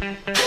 Mm-hmm.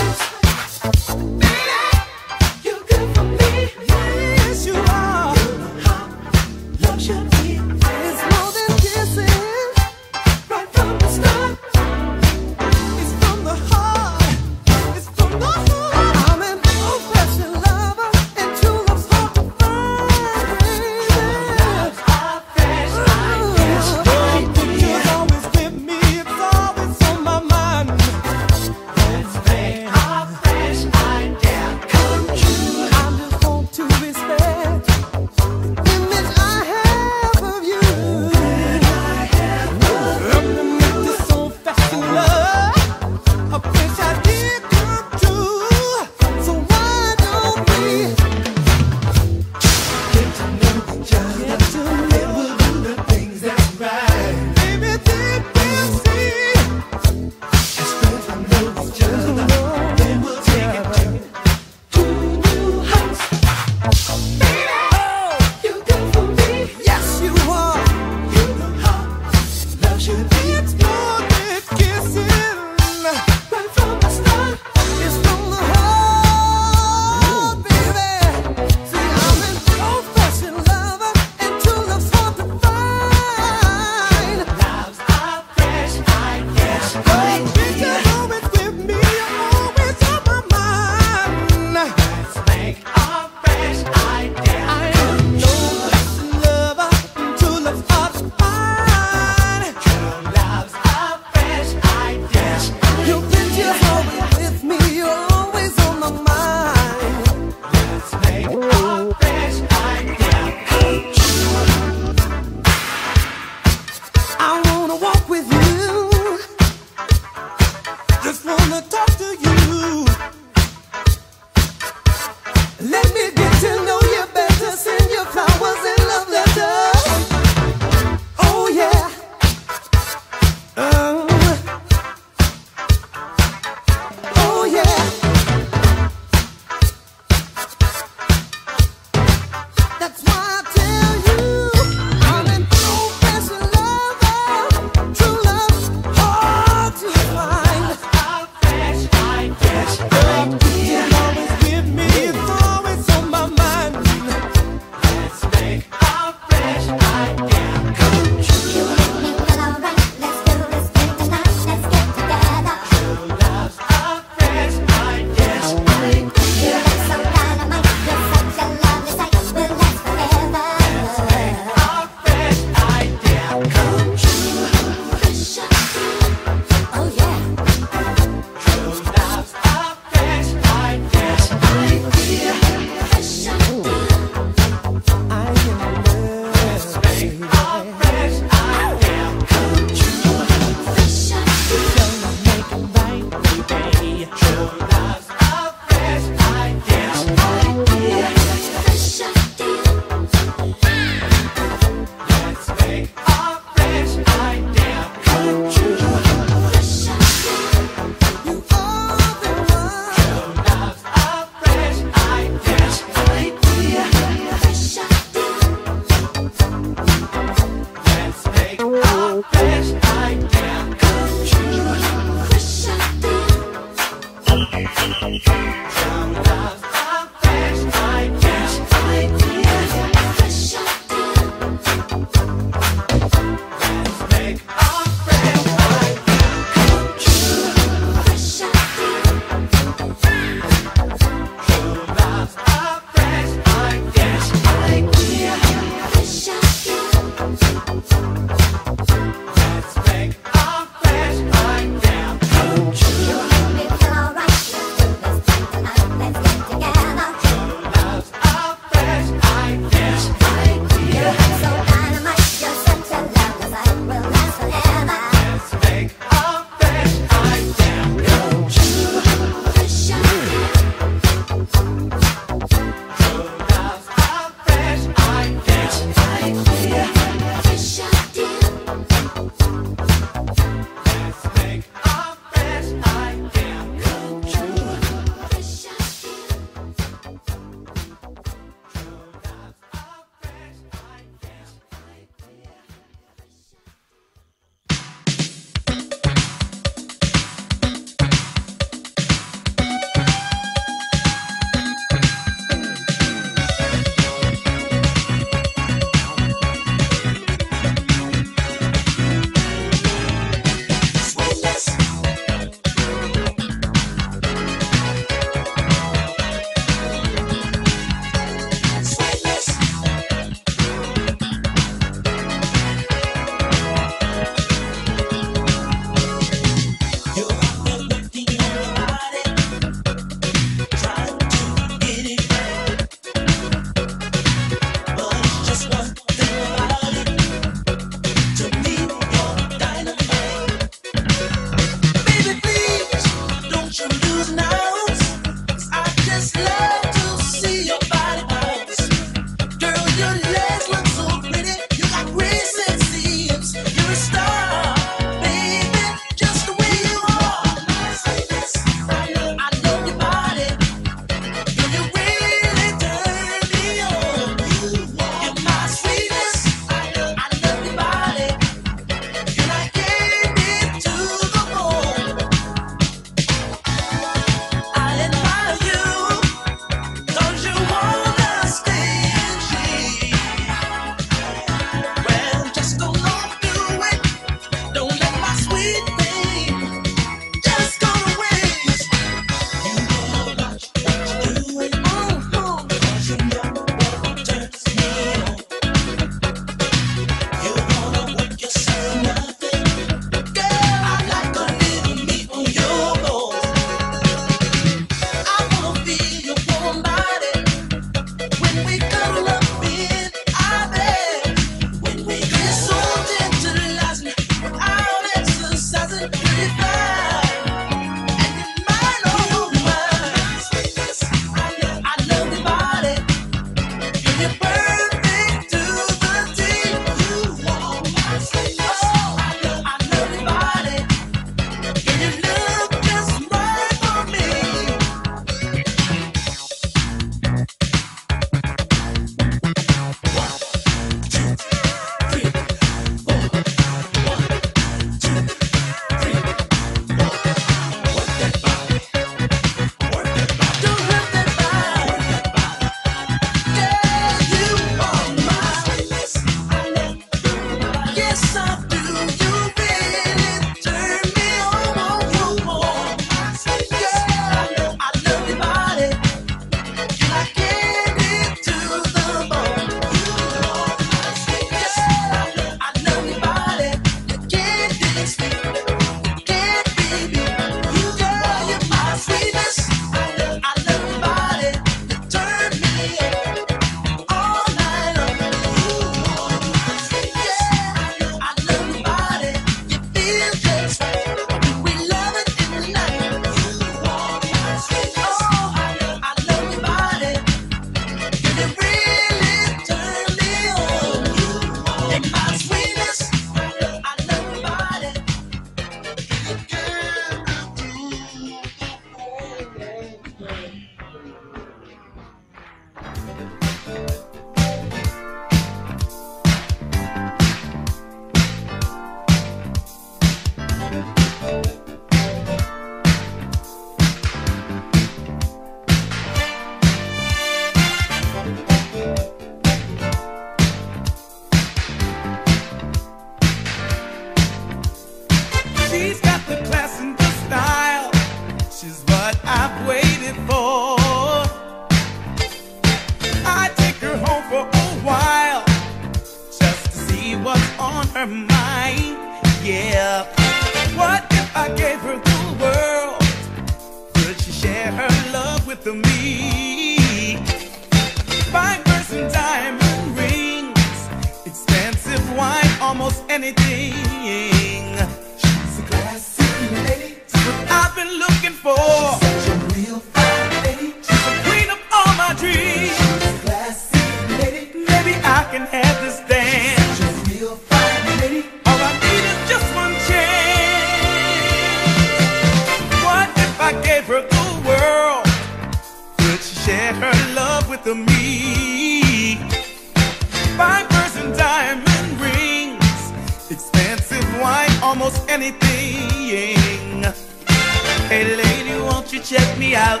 won't you check me out,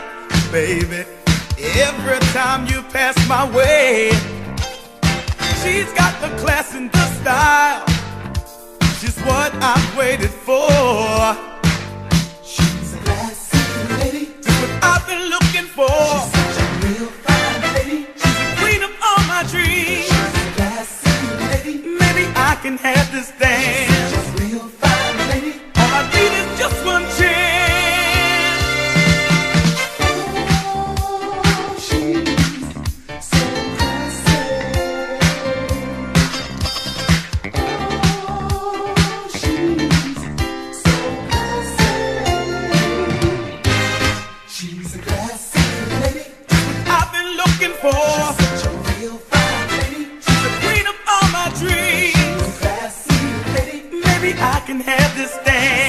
baby? Every time you pass my way, she's got the class and the style. She's what I've waited for. She's a classy lady, just what I've been looking for. She's such a real fine lady. She's the queen of all my dreams. She's a classy lady. Maybe I can have this dance. She's such a real fine lady. All I need is just one. can have this dance.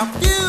I'm feel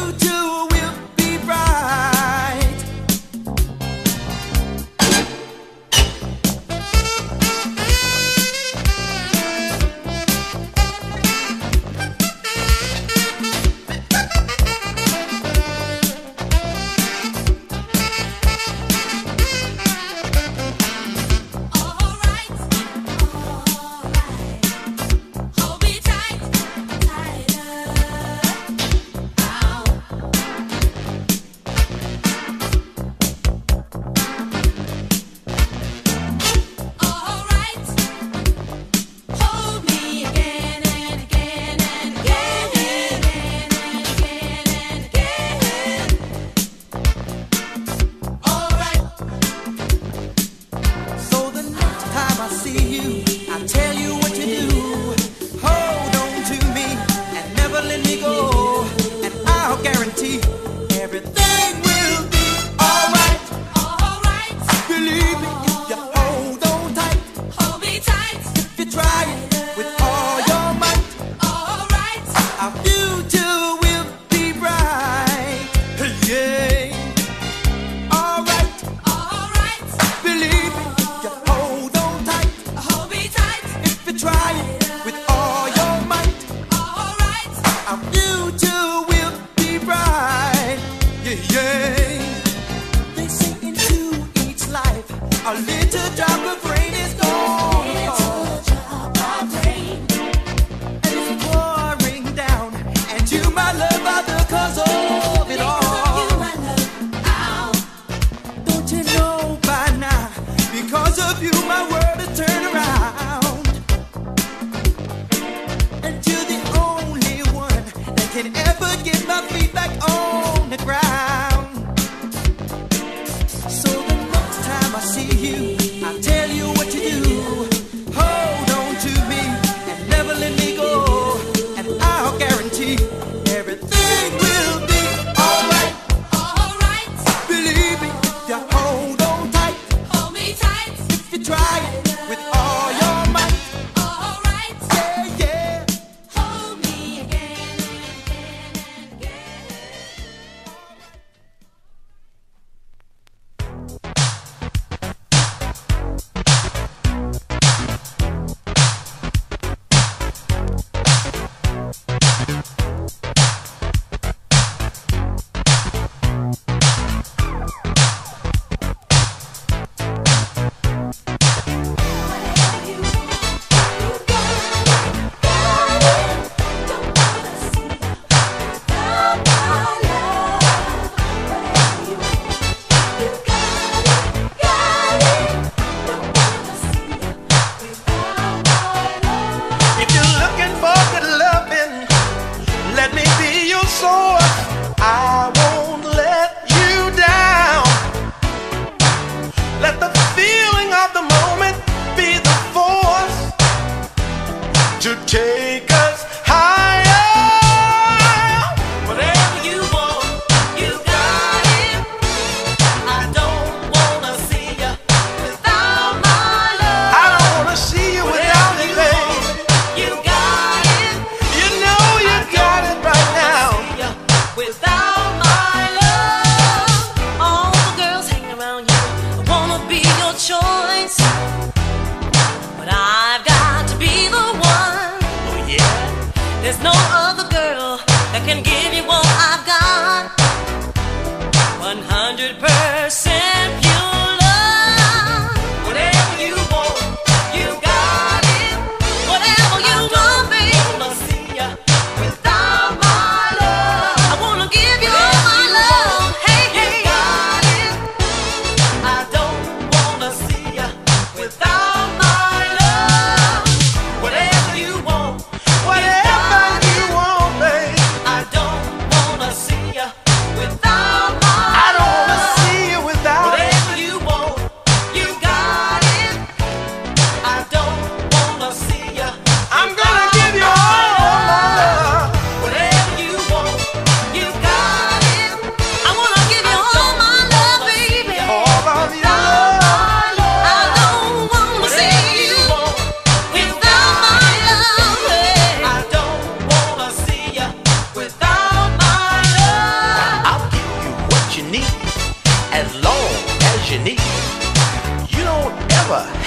água.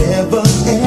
never end.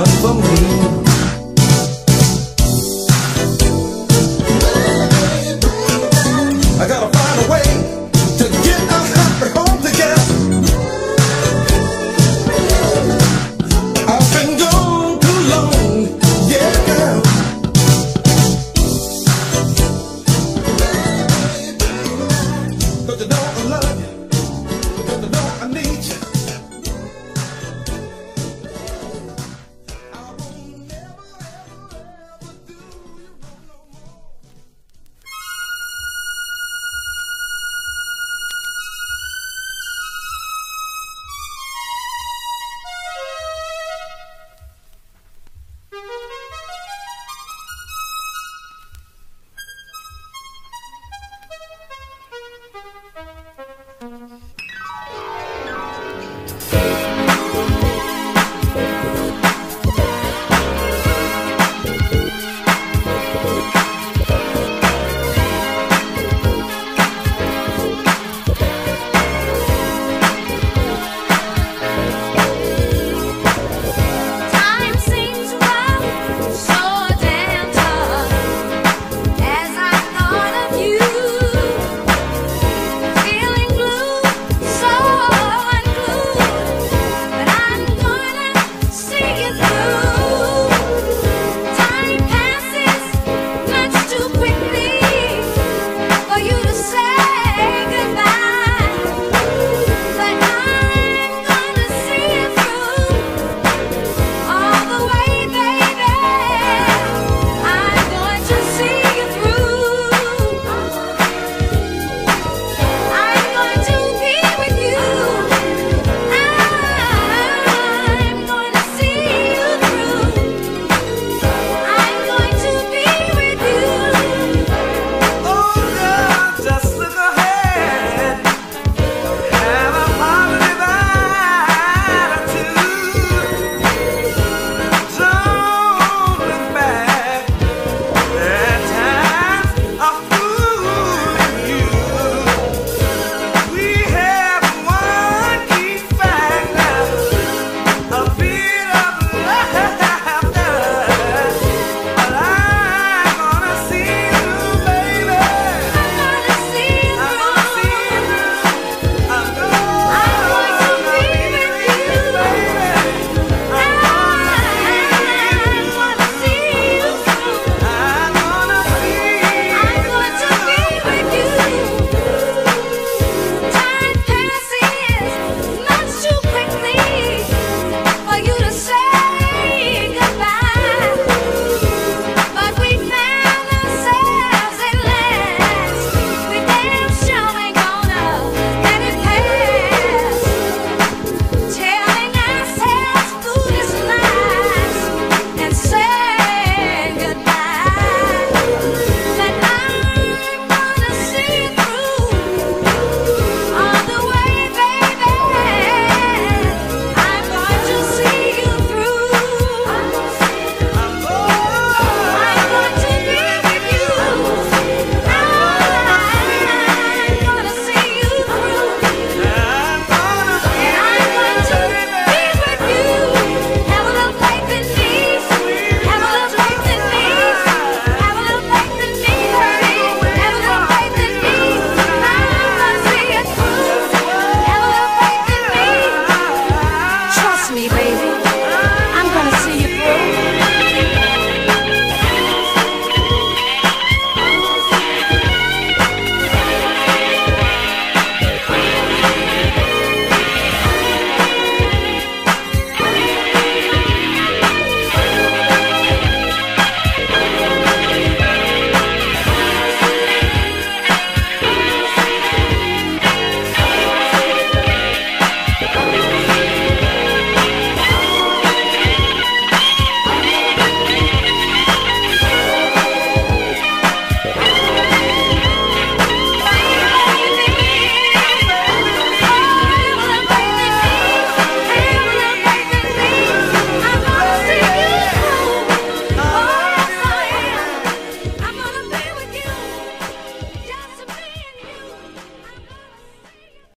vamos, vamos